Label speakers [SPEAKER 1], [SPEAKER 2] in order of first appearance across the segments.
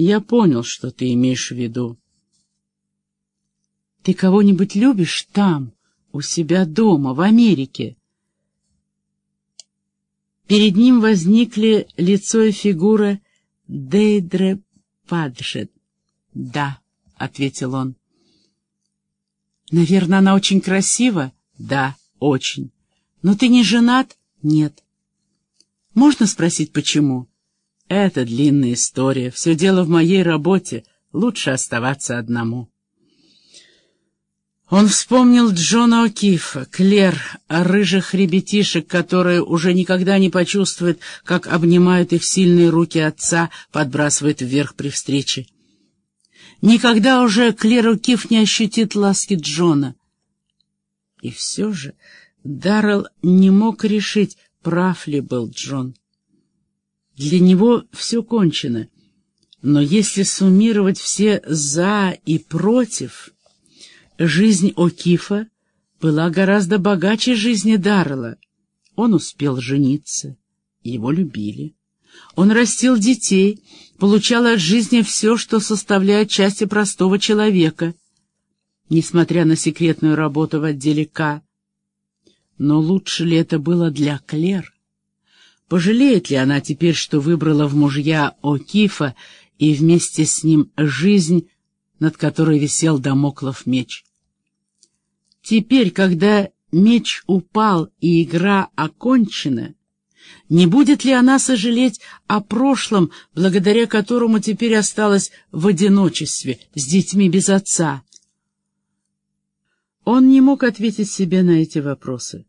[SPEAKER 1] Я понял, что ты имеешь в виду. Ты кого-нибудь любишь там, у себя дома, в Америке? Перед ним возникли лицо и фигура Дейдре Паджет. «Да», — ответил он. «Наверное, она очень красива?» «Да, очень. Но ты не женат?» «Нет». «Можно спросить, почему?» «Это длинная история. Все дело в моей работе. Лучше оставаться одному». Он вспомнил Джона О'Кифа, Клер, рыжих ребятишек, которые уже никогда не почувствуют, как обнимают их сильные руки отца, подбрасывают вверх при встрече. Никогда уже Клер О'Киф не ощутит ласки Джона. И все же Даррелл не мог решить, прав ли был Джон. Для него все кончено. Но если суммировать все «за» и «против», жизнь О'Кифа была гораздо богаче жизни Даррелла. Он успел жениться, его любили. Он растил детей, получал от жизни все, что составляет части простого человека, несмотря на секретную работу в отделе К. Но лучше ли это было для Клер? Пожалеет ли она теперь, что выбрала в мужья О'Кифа и вместе с ним жизнь, над которой висел домоклов меч? Теперь, когда меч упал и игра окончена, не будет ли она сожалеть о прошлом, благодаря которому теперь осталась в одиночестве, с детьми без отца? Он не мог ответить себе на эти вопросы.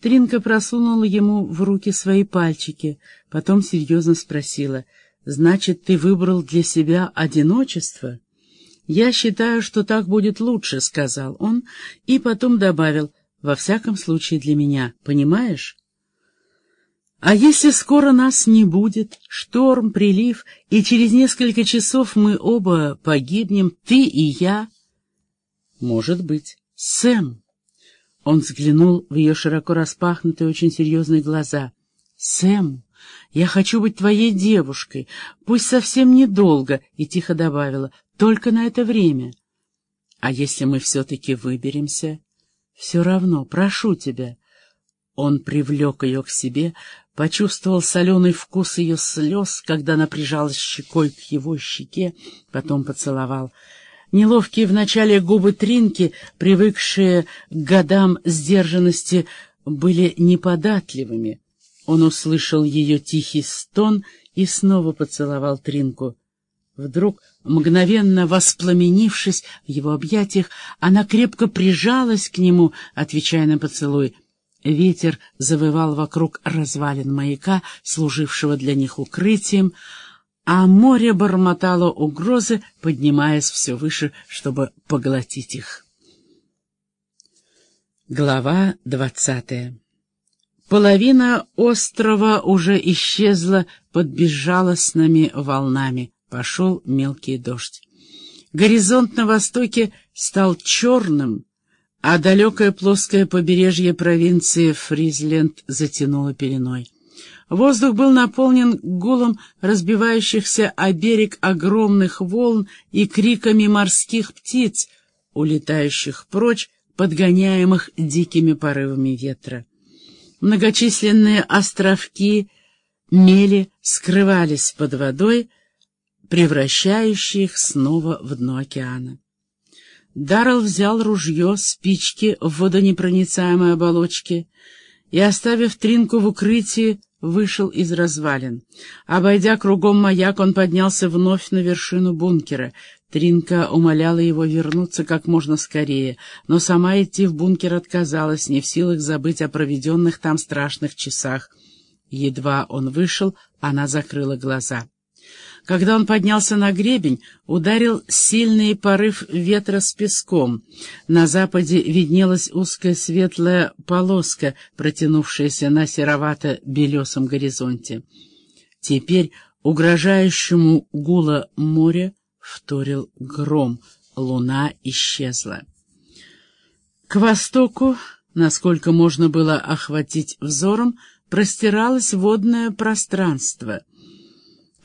[SPEAKER 1] Тринка просунула ему в руки свои пальчики, потом серьезно спросила, «Значит, ты выбрал для себя одиночество?» «Я считаю, что так будет лучше», — сказал он, и потом добавил, «во всяком случае для меня, понимаешь?» «А если скоро нас не будет, шторм, прилив, и через несколько часов мы оба погибнем, ты и я?» «Может быть. Сэм!» Он взглянул в ее широко распахнутые, очень серьезные глаза. «Сэм, я хочу быть твоей девушкой, пусть совсем недолго», и тихо добавила, «только на это время». «А если мы все-таки выберемся?» «Все равно, прошу тебя». Он привлек ее к себе, почувствовал соленый вкус ее слез, когда она прижалась щекой к его щеке, потом поцеловал — Неловкие вначале губы Тринки, привыкшие к годам сдержанности, были неподатливыми. Он услышал ее тихий стон и снова поцеловал Тринку. Вдруг, мгновенно воспламенившись в его объятиях, она крепко прижалась к нему, отвечая на поцелуй. Ветер завывал вокруг развалин маяка, служившего для них укрытием, а море бормотало угрозы, поднимаясь все выше, чтобы поглотить их. Глава двадцатая Половина острова уже исчезла под безжалостными волнами. Пошел мелкий дождь. Горизонт на востоке стал черным, а далекое плоское побережье провинции Фризленд затянуло пеленой. Воздух был наполнен гулом разбивающихся о берег огромных волн и криками морских птиц, улетающих прочь, подгоняемых дикими порывами ветра. Многочисленные островки мели скрывались под водой, превращающие их снова в дно океана. Даррелл взял ружье, спички в водонепроницаемой оболочке и, оставив Тринку в укрытии, вышел из развалин. Обойдя кругом маяк, он поднялся вновь на вершину бункера. Тринка умоляла его вернуться как можно скорее, но сама идти в бункер отказалась, не в силах забыть о проведенных там страшных часах. Едва он вышел, она закрыла глаза. Когда он поднялся на гребень, ударил сильный порыв ветра с песком. На западе виднелась узкая светлая полоска, протянувшаяся на серовато-белесом горизонте. Теперь угрожающему гула моря вторил гром, луна исчезла. К востоку, насколько можно было охватить взором, простиралось водное пространство —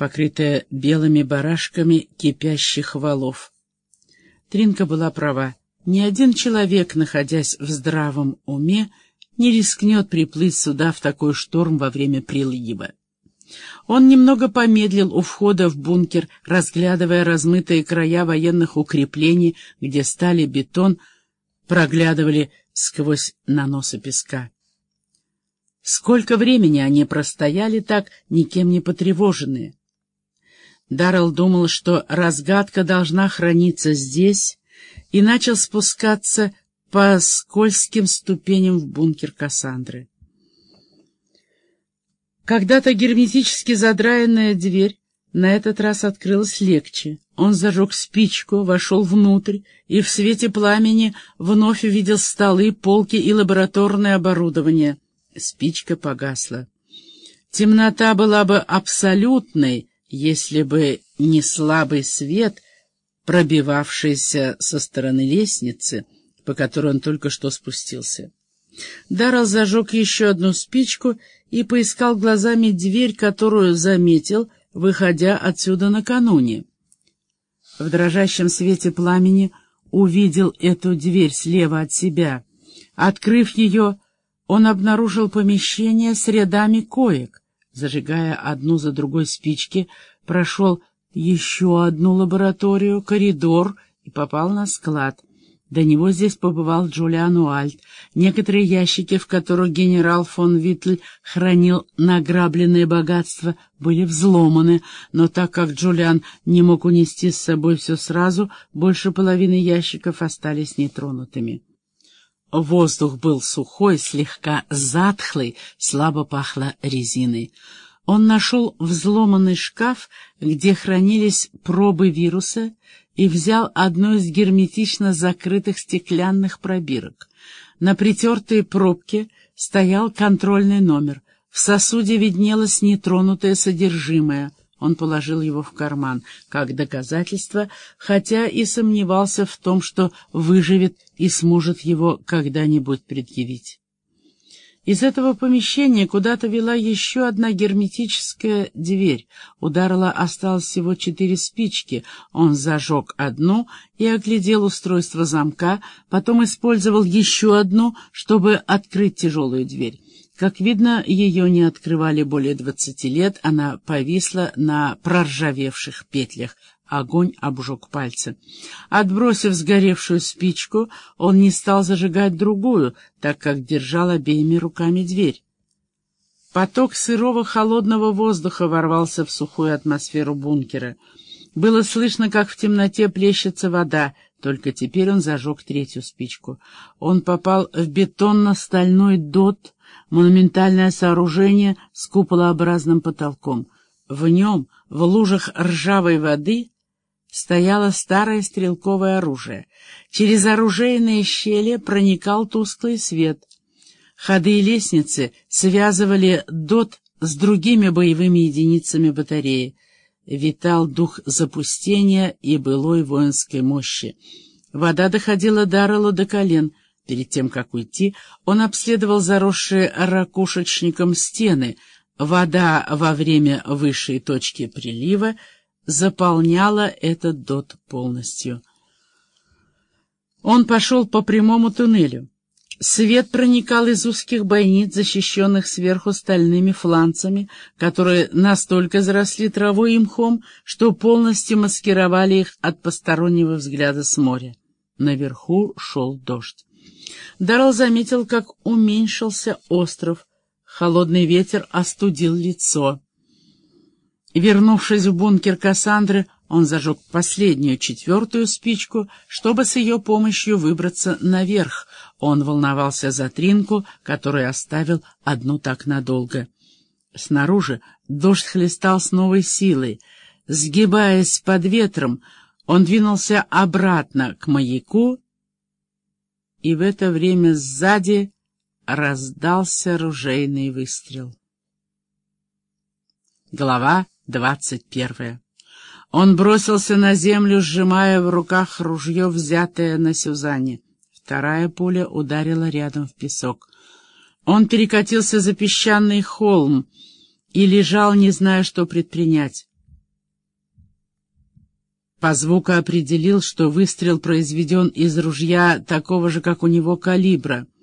[SPEAKER 1] покрытая белыми барашками кипящих валов. Тринка была права. Ни один человек, находясь в здравом уме, не рискнет приплыть сюда в такой шторм во время прилива. Он немного помедлил у входа в бункер, разглядывая размытые края военных укреплений, где стали бетон, проглядывали сквозь наносы песка. Сколько времени они простояли так, никем не потревоженные. Даррелл думал, что разгадка должна храниться здесь, и начал спускаться по скользким ступеням в бункер Кассандры. Когда-то герметически задраенная дверь на этот раз открылась легче. Он зажег спичку, вошел внутрь и в свете пламени вновь увидел столы, полки и лабораторное оборудование. Спичка погасла. Темнота была бы абсолютной, если бы не слабый свет, пробивавшийся со стороны лестницы, по которой он только что спустился. Даррелл зажег еще одну спичку и поискал глазами дверь, которую заметил, выходя отсюда накануне. В дрожащем свете пламени увидел эту дверь слева от себя. Открыв ее, он обнаружил помещение с рядами коек. Зажигая одну за другой спички, прошел еще одну лабораторию, коридор и попал на склад — до него здесь побывал Джулиан Уальт. Некоторые ящики, в которых генерал фон Витль хранил награбленное богатство, были взломаны, но так как Джулиан не мог унести с собой все сразу, больше половины ящиков остались нетронутыми. Воздух был сухой, слегка затхлый, слабо пахло резиной. Он нашел взломанный шкаф, где хранились пробы вируса, и взял одну из герметично закрытых стеклянных пробирок. На притертой пробке стоял контрольный номер. В сосуде виднелось нетронутое содержимое. Он положил его в карман, как доказательство, хотя и сомневался в том, что выживет и сможет его когда-нибудь предъявить. Из этого помещения куда-то вела еще одна герметическая дверь. У Даррелла осталось всего четыре спички. Он зажег одну и оглядел устройство замка, потом использовал еще одну, чтобы открыть тяжелую дверь. Как видно, ее не открывали более двадцати лет, она повисла на проржавевших петлях. Огонь обжег пальцы. Отбросив сгоревшую спичку, он не стал зажигать другую, так как держал обеими руками дверь. Поток сырого холодного воздуха ворвался в сухую атмосферу бункера. Было слышно, как в темноте плещется вода, только теперь он зажег третью спичку. Он попал в бетонно-стальной дот, монументальное сооружение с куполообразным потолком. В нем, в лужах ржавой воды, стояло старое стрелковое оружие. Через оружейные щели проникал тусклый свет. Ходы и лестницы связывали ДОТ с другими боевыми единицами батареи. Витал дух запустения и былой воинской мощи. Вода доходила Дарреллу до колен. Перед тем, как уйти, он обследовал заросшие ракушечником стены. Вода во время высшей точки прилива заполняла этот дот полностью. Он пошел по прямому туннелю. Свет проникал из узких бойниц, защищенных сверху стальными фланцами, которые настолько заросли травой и мхом, что полностью маскировали их от постороннего взгляда с моря. Наверху шел дождь. Даррелл заметил, как уменьшился остров. Холодный ветер остудил лицо. Вернувшись в бункер Кассандры, он зажег последнюю, четвертую спичку, чтобы с ее помощью выбраться наверх. Он волновался за Тринку, которую оставил одну так надолго. Снаружи дождь хлестал с новой силой. Сгибаясь под ветром, он двинулся обратно к маяку, и в это время сзади раздался ружейный выстрел. Глава двадцать первое. Он бросился на землю, сжимая в руках ружье, взятое на Сюзанне. Вторая пуля ударила рядом в песок. Он перекатился за песчаный холм и лежал, не зная, что предпринять. По звуку определил, что выстрел произведен из ружья такого же, как у него, калибра —